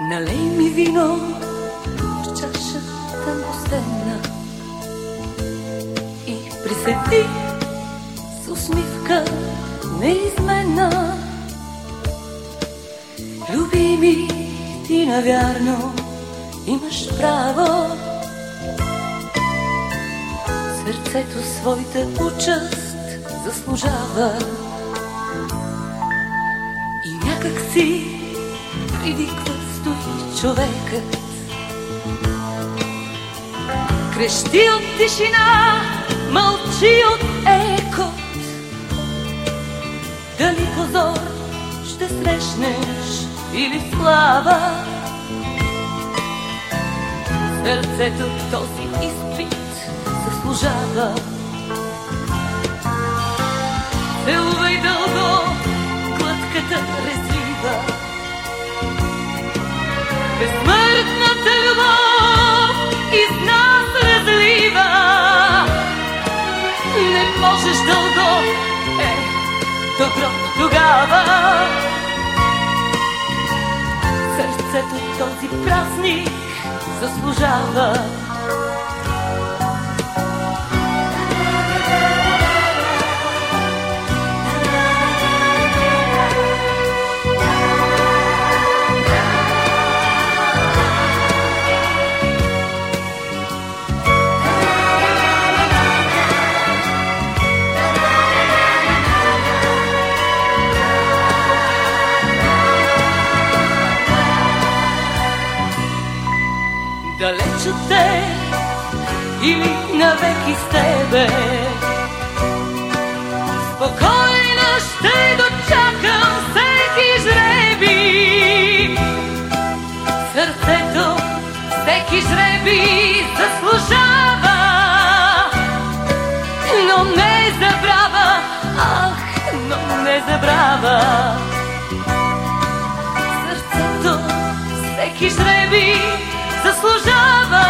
Налей ми вино в чашата гостена и приседи с усмивка неизменна. Любими, ти навярно имаш право Сърцето своята участ заслужава И някак си привиква стои човекът. Крещи от тишина, мълчи от еко. Дали позор ще срещнеш или слава? Сърцето този изпит заслужава. Целувай дълго можеш дълго, е, добро тогава. Сърцето този празник заслужава от те или навеки с тебе. Спокойно ще дочакам всеки жреби. Сърцето всеки жреби заслужава, но не забрава, ах, но не забрава. Сърцето всеки жреби заслужава,